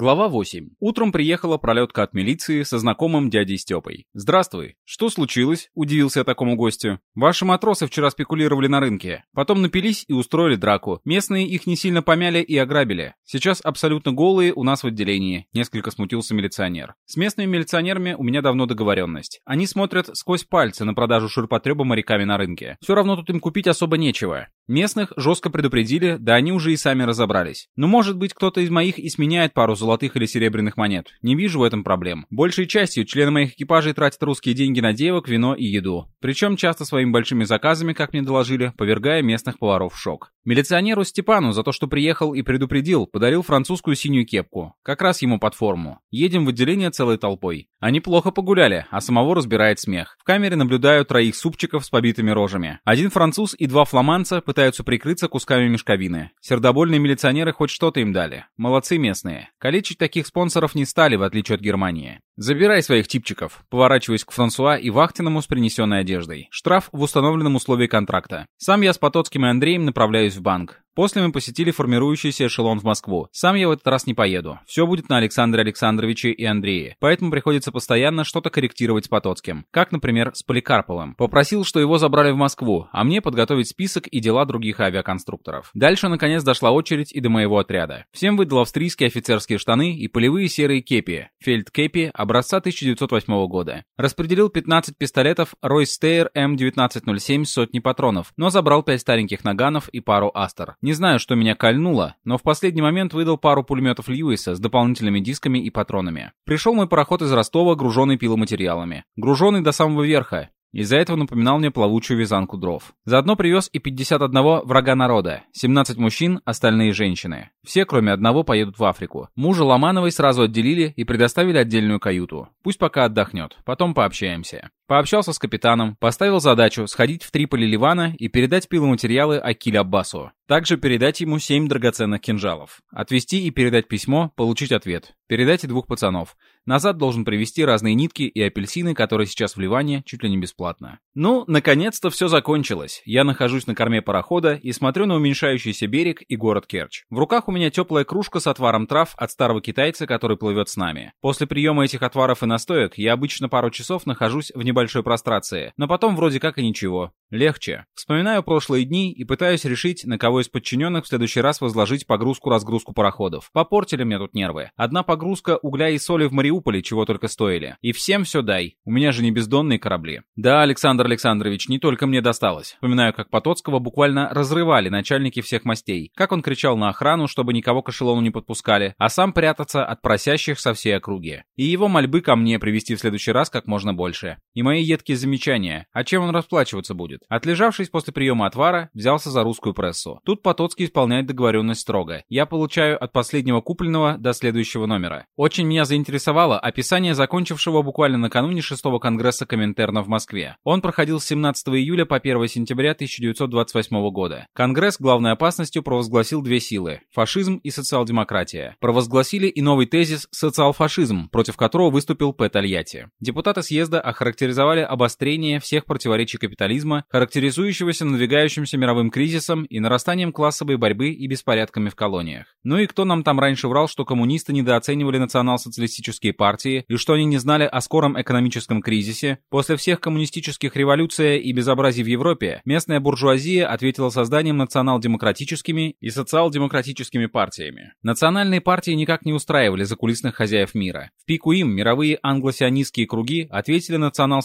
Глава 8. Утром приехала пролетка от милиции со знакомым дядей Степой. «Здравствуй. Что случилось?» – удивился я такому гостю. «Ваши матросы вчера спекулировали на рынке. Потом напились и устроили драку. Местные их не сильно помяли и ограбили. Сейчас абсолютно голые у нас в отделении», – несколько смутился милиционер. «С местными милиционерами у меня давно договоренность. Они смотрят сквозь пальцы на продажу ширпотреба моряками на рынке. Все равно тут им купить особо нечего. Местных жестко предупредили, да они уже и сами разобрались. Но может быть кто-то из моих и сменяет пару золотых или серебряных монет. Не вижу в этом проблем. Большей частью члены моих экипажей тратят русские деньги на девок, вино и еду. Причем часто своими большими заказами, как мне доложили, повергая местных поваров в шок. Милиционеру Степану за то, что приехал и предупредил, подарил французскую синюю кепку. Как раз ему под форму. Едем в отделение целой толпой. Они плохо погуляли, а самого разбирает смех. В камере наблюдаю троих супчиков с побитыми рожами. Один француз и два фламанца пытаются прикрыться кусками мешковины. Сердобольные милиционеры хоть что-то им дали. Молодцы местные. Калечить таких спонсоров не стали, в отличие от Германии. «Забирай своих типчиков», поворачиваясь к Франсуа и Вахтиному с принесенной одеждой. Штраф в установленном условии контракта. Сам я с Потоцким и Андреем направляюсь в банк. После мы посетили формирующийся эшелон в Москву. Сам я в этот раз не поеду. Все будет на Александре Александровиче и Андрее. Поэтому приходится постоянно что-то корректировать с Потоцким. Как, например, с Поликарповым. Попросил, что его забрали в Москву, а мне подготовить список и дела других авиаконструкторов. Дальше, наконец, дошла очередь и до моего отряда. Всем выдал австрийские офицерские штаны и полевые серые кепи. Фельдкепи образца 1908 года. Распределил 15 пистолетов Ройстейр М1907 сотни патронов, но забрал 5 стареньких наганов и пару Астер. Не знаю, что меня кольнуло, но в последний момент выдал пару пулеметов Льюиса с дополнительными дисками и патронами. Пришел мой пароход из Ростова, груженный пиломатериалами. Груженный до самого верха. Из-за этого напоминал мне плавучую вязанку дров. Заодно привез и 51 врага народа, 17 мужчин, остальные женщины. Все, кроме одного, поедут в Африку. Мужа Ломановой сразу отделили и предоставили отдельную каюту. Пусть пока отдохнет, потом пообщаемся. Пообщался с капитаном, поставил задачу сходить в Триполи Ливана и передать пиломатериалы Акиль Аббасу. Также передать ему 7 драгоценных кинжалов. Отвезти и передать письмо, получить ответ. Передать и двух пацанов. Назад должен привезти разные нитки и апельсины, которые сейчас в Ливане чуть ли не бесплатно. Ну, наконец-то все закончилось. Я нахожусь на корме парохода и смотрю на уменьшающийся берег и город Керчь. В руках у меня теплая кружка с отваром трав от старого китайца, который плывет с нами. После приема этих отваров и настоек я обычно пару часов нахожусь в небольшой прострации, но потом вроде как и ничего. Легче. Вспоминаю прошлые дни и пытаюсь решить, на кого из подчиненных в следующий раз возложить погрузку-разгрузку пароходов. Попортили мне тут нервы. Одна погрузка угля и соли в Мариуполе чего только стоили. И всем все дай. У меня же не бездонные корабли. Да, Александр Александрович, не только мне досталось. Вспоминаю, как Потоцкого буквально разрывали начальники всех мастей. Как он кричал на охрану, чтобы никого к эшелону не подпускали, а сам прятаться от просящих со всей округи. И его мольбы ко мне привести в следующий раз как можно больше. И мои едкие замечания. А чем он расплачиваться будет? Отлежавшись после приема отвара, взялся за русскую прессу. Тут Потоцкий исполняет договоренность строго. Я получаю от последнего купленного до следующего номера. Очень меня заинтересовало описание закончившего буквально накануне шестого конгресса Коминтерна в Москве. Он проходил с 17 июля по 1 сентября 1928 года. Конгресс главной опасностью провозгласил две силы – фашизм и социал-демократия. Провозгласили и новый тезис «социал-фашизм», против которого выступил П. Тольятти. Депутаты съезда охарактеризовали обострение всех противоречий капитализма характеризующегося надвигающимся мировым кризисом и нарастанием классовой борьбы и беспорядками в колониях. Ну и кто нам там раньше врал, что коммунисты недооценивали национал-социалистические партии и что они не знали о скором экономическом кризисе? После всех коммунистических революций и безобразий в Европе, местная буржуазия ответила созданием национал-демократическими и социал-демократическими партиями. Национальные партии никак не устраивали закулисных хозяев мира. В пику им мировые англосионистские круги ответили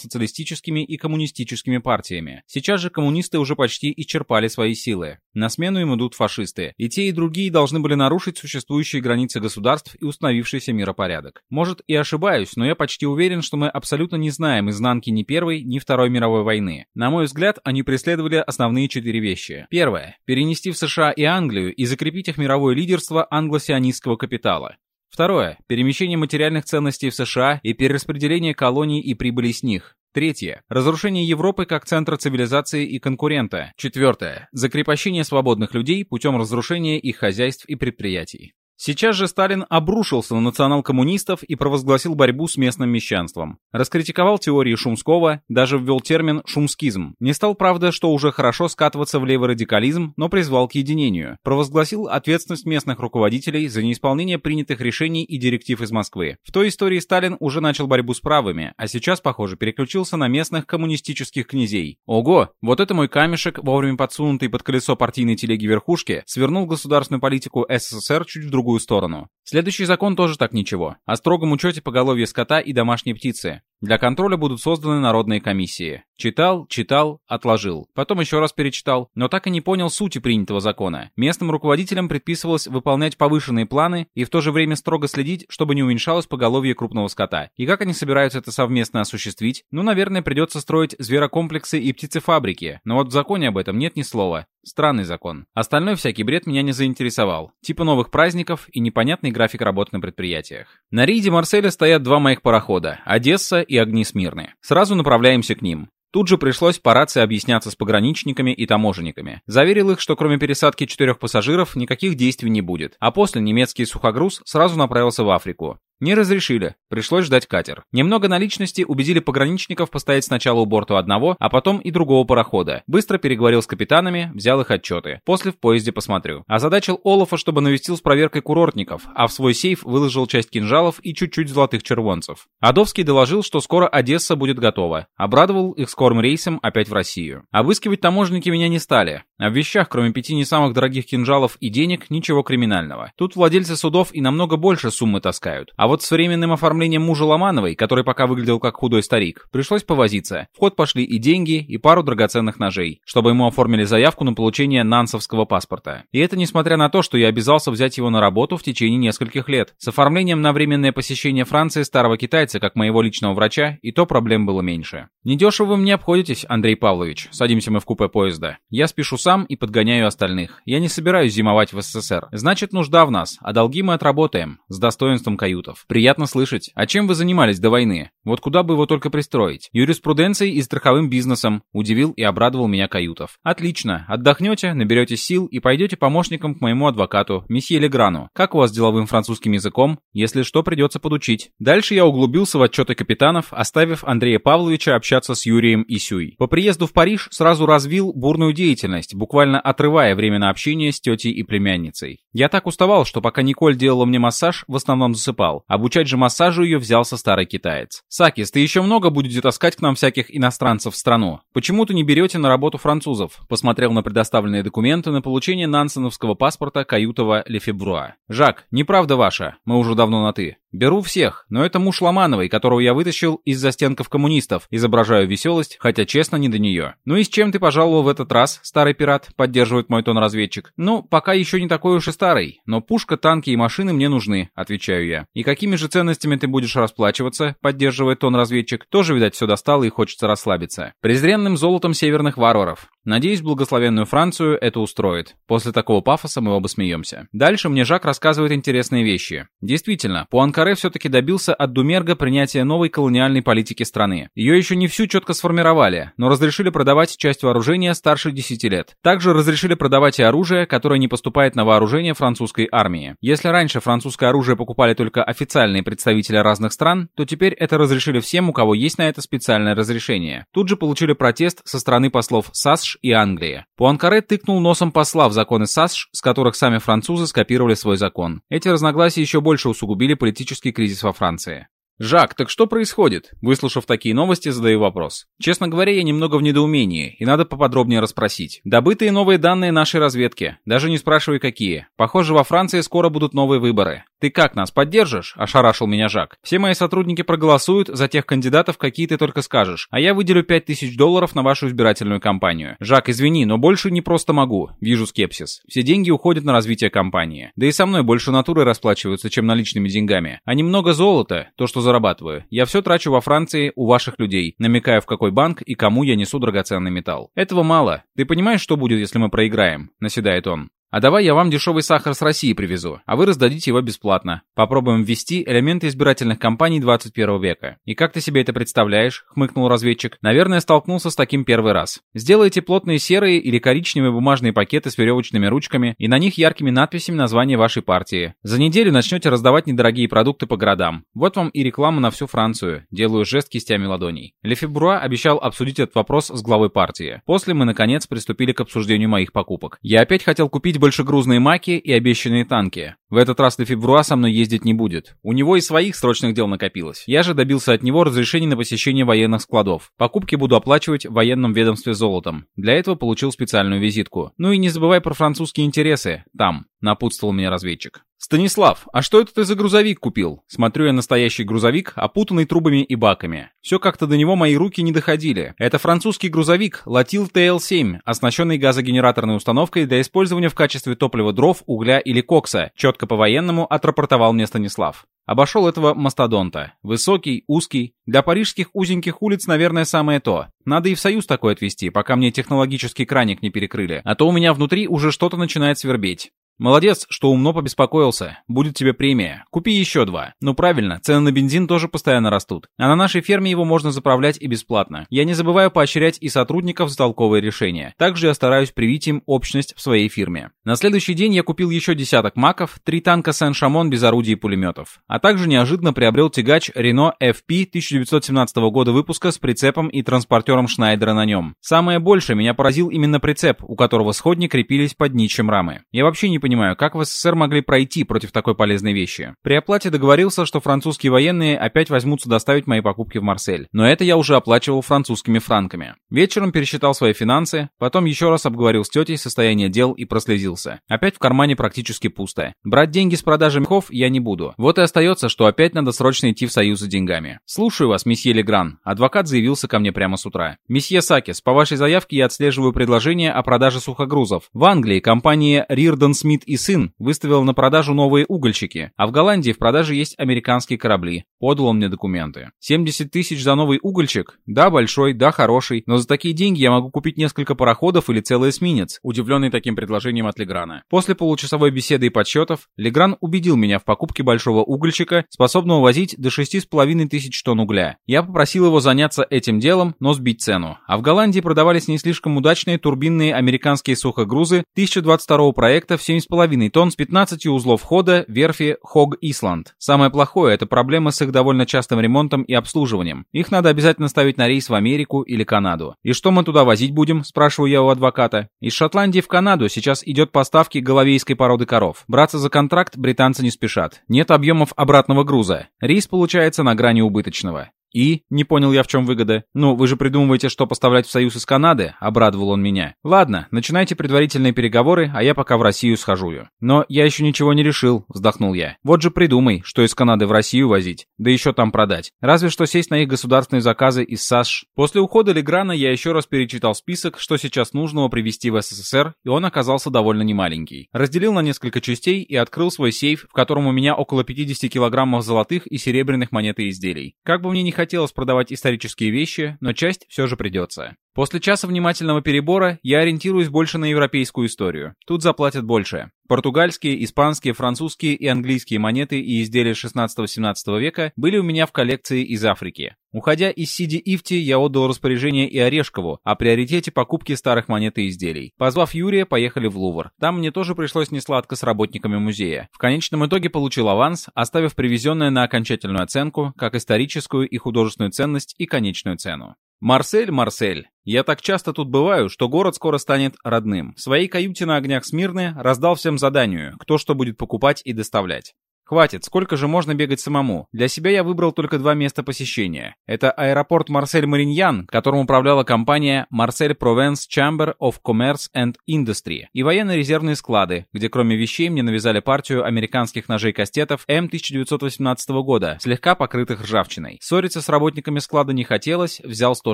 национал-социалистическими и коммунистическими партиями. Сейчас же коммунисты уже почти исчерпали свои силы. На смену им идут фашисты. И те, и другие должны были нарушить существующие границы государств и установившийся миропорядок. Может и ошибаюсь, но я почти уверен, что мы абсолютно не знаем изнанки ни Первой, ни Второй мировой войны. На мой взгляд, они преследовали основные четыре вещи. Первое. Перенести в США и Англию и закрепить их мировое лидерство англосионистского капитала. Второе. Перемещение материальных ценностей в США и перераспределение колоний и прибыли с них. Третье. Разрушение Европы как центра цивилизации и конкурента. Четвертое. Закрепощение свободных людей путем разрушения их хозяйств и предприятий. Сейчас же Сталин обрушился на национал-коммунистов и провозгласил борьбу с местным мещанством. Раскритиковал теории Шумского, даже ввел термин «шумскизм». Не стал, правда, что уже хорошо скатываться в левый радикализм, но призвал к единению. Провозгласил ответственность местных руководителей за неисполнение принятых решений и директив из Москвы. В той истории Сталин уже начал борьбу с правыми, а сейчас, похоже, переключился на местных коммунистических князей. Ого, вот это мой камешек, вовремя подсунутый под колесо партийной телеги верхушки, свернул государственную политику СССР чуть в другую сторону. Следующий закон тоже так ничего. О строгом учете поголовья скота и домашней птицы. Для контроля будут созданы народные комиссии. Читал, читал, отложил. Потом еще раз перечитал, но так и не понял сути принятого закона. Местным руководителям предписывалось выполнять повышенные планы и в то же время строго следить, чтобы не уменьшалось поголовье крупного скота. И как они собираются это совместно осуществить? Ну, наверное, придется строить зверокомплексы и птицефабрики. Но вот в законе об этом нет ни слова. Странный закон. Остальной всякий бред меня не заинтересовал. Типа новых праздников и непонятный график работы на предприятиях. На рейде Марселя стоят два моих парохода – Одесса и Огни Смирны. Сразу направляемся к ним. Тут же пришлось по рации объясняться с пограничниками и таможенниками. Заверил их, что кроме пересадки четырех пассажиров никаких действий не будет. А после немецкий сухогруз сразу направился в Африку. Не разрешили, пришлось ждать катер. Немного наличности убедили пограничников постоять сначала у борта одного, а потом и другого парохода. Быстро переговорил с капитанами, взял их отчеты. После в поезде посмотрю. Озадачил Олафа, чтобы навестил с проверкой курортников, а в свой сейф выложил часть кинжалов и чуть-чуть золотых червонцев. Адовский доложил, что скоро Одесса будет готова. Обрадовал их скорым рейсом опять в Россию. Обыскивать таможенники меня не стали. А в вещах, кроме пяти не самых дорогих кинжалов и денег, ничего криминального. Тут владельцы судов и намного больше суммы таскают. А вот с временным оформлением мужа Ломановой, который пока выглядел как худой старик, пришлось повозиться. В ход пошли и деньги, и пару драгоценных ножей, чтобы ему оформили заявку на получение нансовского паспорта. И это несмотря на то, что я обязался взять его на работу в течение нескольких лет. С оформлением на временное посещение Франции старого китайца, как моего личного врача, и то проблем было меньше. Недешево вы мне обходитесь, Андрей Павлович. Садимся мы в купе поезда. Я спешу сам и подгоняю остальных. Я не собираюсь зимовать в СССР. Значит, нужда в нас, а долги мы отработаем. С достоинством каютов. Приятно слышать. А чем вы занимались до войны? Вот куда бы его только пристроить? Юриспруденцией и страховым бизнесом. Удивил и обрадовал меня Каютов. Отлично. Отдохнете, наберете сил и пойдете помощником к моему адвокату, месье Леграну. Как у вас с деловым французским языком? Если что, придется подучить. Дальше я углубился в отчеты капитанов, оставив Андрея Павловича общаться с Юрием Исюй. По приезду в Париж сразу развил бурную деятельность, буквально отрывая время на общение с тетей и племянницей. Я так уставал, что пока Николь делала мне массаж, в основном засыпал. Обучать же массажу ее взялся старый китаец. «Сакис, ты еще много будете таскать к нам всяких иностранцев в страну. Почему ты не берете на работу французов?» Посмотрел на предоставленные документы на получение нансеновского паспорта Каютова Лефебруа. «Жак, неправда ваша. Мы уже давно на «ты». Беру всех, но это муж Ломановой, которого я вытащил из застенков коммунистов. Изображаю веселость, хотя честно не до нее. Ну и с чем ты пожаловал в этот раз, старый пират? Поддерживает мой тон разведчик. Ну, пока еще не такой уж и старый, но пушка, танки и машины мне нужны, отвечаю я. И какими же ценностями ты будешь расплачиваться? Поддерживает тон разведчик. Тоже, видать, все достало и хочется расслабиться. Презренным золотом северных варваров. Надеюсь, благословенную Францию это устроит. После такого пафоса мы оба смеемся. Дальше мне Жак рассказывает интересные вещи. Действительно, Пуанкаре все-таки добился от Думерга принятия новой колониальной политики страны. Ее еще не всю четко сформировали, но разрешили продавать часть вооружения старше 10 лет. Также разрешили продавать и оружие, которое не поступает на вооружение французской армии. Если раньше французское оружие покупали только официальные представители разных стран, то теперь это разрешили всем, у кого есть на это специальное разрешение. Тут же получили протест со стороны послов САСШ и Англии. Пуанкаре тыкнул носом посла в законы САСШ, с которых сами французы скопировали свой закон. Эти разногласия еще больше усугубили политический кризис во Франции. «Жак, так что происходит?» Выслушав такие новости, задаю вопрос. Честно говоря, я немного в недоумении, и надо поподробнее расспросить. Добытые новые данные нашей разведки. Даже не спрашивай, какие. Похоже, во Франции скоро будут новые выборы. «Ты как, нас поддержишь?» – ошарашил меня Жак. «Все мои сотрудники проголосуют за тех кандидатов, какие ты только скажешь, а я выделю 5000 долларов на вашу избирательную кампанию. Жак, извини, но больше не просто могу. Вижу скепсис. Все деньги уходят на развитие компании. Да и со мной больше натуры расплачиваются, чем наличными деньгами. А немного золота, то, что зарабатываю, я все трачу во Франции у ваших людей, намекая в какой банк и кому я несу драгоценный металл. Этого мало. Ты понимаешь, что будет, если мы проиграем?» – наседает он. А давай я вам дешевый сахар с России привезу, а вы раздадите его бесплатно. Попробуем ввести элементы избирательных кампаний 21 века. И как ты себе это представляешь? Хмыкнул разведчик. Наверное, столкнулся с таким первый раз. Сделайте плотные серые или коричневые бумажные пакеты с веревочными ручками и на них яркими надписями название вашей партии. За неделю начнете раздавать недорогие продукты по городам. Вот вам и реклама на всю Францию. Делаю жест кистями ладоней. Лефебруа обещал обсудить этот вопрос с главой партии. После мы, наконец, приступили к обсуждению моих покупок. Я опять хотел купить большегрузные маки и обещанные танки. В этот раз Лефебруа со мной ездить не будет. У него и своих срочных дел накопилось. Я же добился от него разрешения на посещение военных складов. Покупки буду оплачивать в военном ведомстве золотом. Для этого получил специальную визитку. Ну и не забывай про французские интересы. Там. Напутствовал меня разведчик. «Станислав, а что это ты за грузовик купил?» Смотрю я настоящий грузовик, опутанный трубами и баками. Все как-то до него мои руки не доходили. Это французский грузовик Латил ТЛ-7, оснащенный газогенераторной установкой для использования в качестве топлива дров, угля или кокса. Четко по-военному отрапортовал мне Станислав. Обошел этого мастодонта. Высокий, узкий. Для парижских узеньких улиц, наверное, самое то. Надо и в Союз такой отвезти, пока мне технологический краник не перекрыли. А то у меня внутри уже что-то начинает свербеть. Молодец, что умно побеспокоился. Будет тебе премия. Купи еще два. Ну правильно, цены на бензин тоже постоянно растут. А на нашей ферме его можно заправлять и бесплатно. Я не забываю поощрять и сотрудников за толковые решения. Также я стараюсь привить им общность в своей фирме. На следующий день я купил еще десяток маков, три танка Сен-Шамон без орудий и пулеметов. А также неожиданно приобрел тягач Renault FP 1917 года выпуска с прицепом и транспортером Шнайдера на нем. Самое большее меня поразил именно прицеп, у которого сходни крепились под днищем рамы. Я вообще не понимаю, как в СССР могли пройти против такой полезной вещи. При оплате договорился, что французские военные опять возьмутся доставить мои покупки в Марсель. Но это я уже оплачивал французскими франками. Вечером пересчитал свои финансы, потом еще раз обговорил с тетей состояние дел и прослезился. Опять в кармане практически пусто. Брать деньги с продажи мехов я не буду. Вот и остается, что опять надо срочно идти в союз за деньгами. Слушаю вас, месье Легран. Адвокат заявился ко мне прямо с утра. Месье Сакис, по вашей заявке я отслеживаю предложение о продаже сухогрузов. В Англии компания Reardon Smith Смит и сын выставил на продажу новые угольщики, а в Голландии в продаже есть американские корабли. Подал он мне документы. 70 тысяч за новый угольщик? Да, большой, да, хороший, но за такие деньги я могу купить несколько пароходов или целый эсминец, удивленный таким предложением от Леграна. После получасовой беседы и подсчетов, Легран убедил меня в покупке большого угольщика, способного возить до 6,5 тысяч тонн угля. Я попросил его заняться этим делом, но сбить цену. А в Голландии продавались не слишком удачные турбинные американские сухогрузы 1022 проекта в 70 7,5 тонн с 15 узлов хода верфи Хог Исланд. Самое плохое – это проблема с их довольно частым ремонтом и обслуживанием. Их надо обязательно ставить на рейс в Америку или Канаду. «И что мы туда возить будем?» – спрашиваю я у адвоката. «Из Шотландии в Канаду сейчас идет поставки головейской породы коров. Браться за контракт британцы не спешат. Нет объемов обратного груза. Рейс получается на грани убыточного. «И?» — не понял я, в чем выгода. «Ну, вы же придумываете, что поставлять в Союз из Канады?» — обрадовал он меня. «Ладно, начинайте предварительные переговоры, а я пока в Россию схожу. «Но я еще ничего не решил», — вздохнул я. «Вот же придумай, что из Канады в Россию возить, да еще там продать. Разве что сесть на их государственные заказы из САШ». После ухода Леграна я еще раз перечитал список, что сейчас нужного привезти в СССР, и он оказался довольно немаленький. Разделил на несколько частей и открыл свой сейф, в котором у меня около 50 килограммов золотых и серебряных монет и изделий. Как бы мне не хотелось продавать исторические вещи, но часть все же придется. После часа внимательного перебора я ориентируюсь больше на европейскую историю. Тут заплатят больше. Португальские, испанские, французские и английские монеты и изделия 16-17 века были у меня в коллекции из Африки. Уходя из Сиди Ифти, я отдал распоряжение и Орешкову о приоритете покупки старых монет и изделий. Позвав Юрия, поехали в Лувр. Там мне тоже пришлось несладко с работниками музея. В конечном итоге получил аванс, оставив привезенное на окончательную оценку, как историческую и художественную ценность и конечную цену. Марсель, Марсель. Я так часто тут бываю, что город скоро станет родным. В своей каюте на огнях Смирны раздал всем заданию, кто что будет покупать и доставлять. Хватит, сколько же можно бегать самому? Для себя я выбрал только два места посещения. Это аэропорт Марсель-Мариньян, которым управляла компания Marseille Provence Chamber of Commerce and Industry, и военно-резервные склады, где кроме вещей мне навязали партию американских ножей-кастетов М 1918 года, слегка покрытых ржавчиной. Ссориться с работниками склада не хотелось, взял 100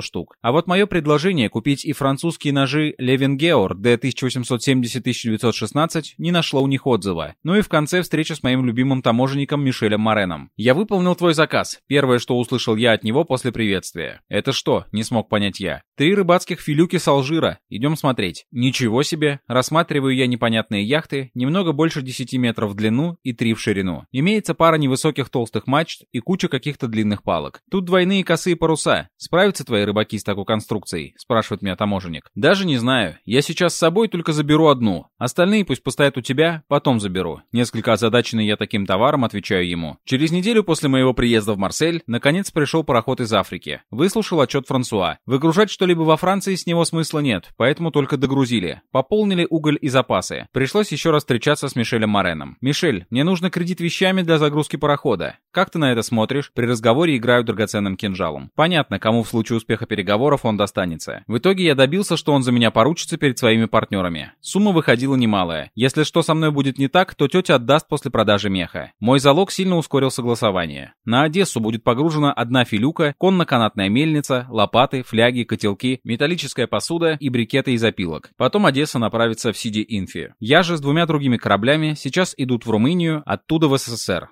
штук. А вот мое предложение купить и французские ножи Левенгеор D 1870-1916 не нашло у них отзыва. Ну и в конце встреча с моим любимым таможенником Мишелем Мореном. «Я выполнил твой заказ. Первое, что услышал я от него после приветствия. Это что?» — не смог понять я. «Три рыбацких филюки с Алжира. Идем смотреть». «Ничего себе!» Рассматриваю я непонятные яхты, немного больше 10 метров в длину и 3 в ширину. Имеется пара невысоких толстых мачт и куча каких-то длинных палок. Тут двойные косые паруса. Справятся твои рыбаки с такой конструкцией? Спрашивает меня таможенник. Даже не знаю. Я сейчас с собой только заберу одну. Остальные пусть постоят у тебя, потом заберу. Несколько озадаченный я таким товаром, отвечаю ему. Через неделю после моего приезда в Марсель, наконец пришел пароход из Африки. Выслушал отчет Франсуа. Выгружать что-либо во Франции с него смысла нет, поэтому только догрузили. Пополнили уголь и запасы. Пришлось еще раз встречаться с Мишелем Мореном. «Мишель, мне нужно кредит вещами для загрузки парохода. Как ты на это смотришь?» При разговоре играю драгоценным кинжалом. Понятно, кому в случае успеха переговоров он достанется. В итоге я добился, что он за меня поручится перед своими партнерами. Сумма выходила немалая. Если что со мной будет не так, то тетя отдаст после продажи меха. Мой залог сильно ускорил согласование. На Одессу будет погружена одна филюка, конно-канатная мельница, лопаты, фляги, котелки, металлическая посуда и брикеты из опилок. Потом Одесса направится в Сиди-Инфи. Я же с двумя другими кораблями сейчас идут в Румынию, оттуда в СССР.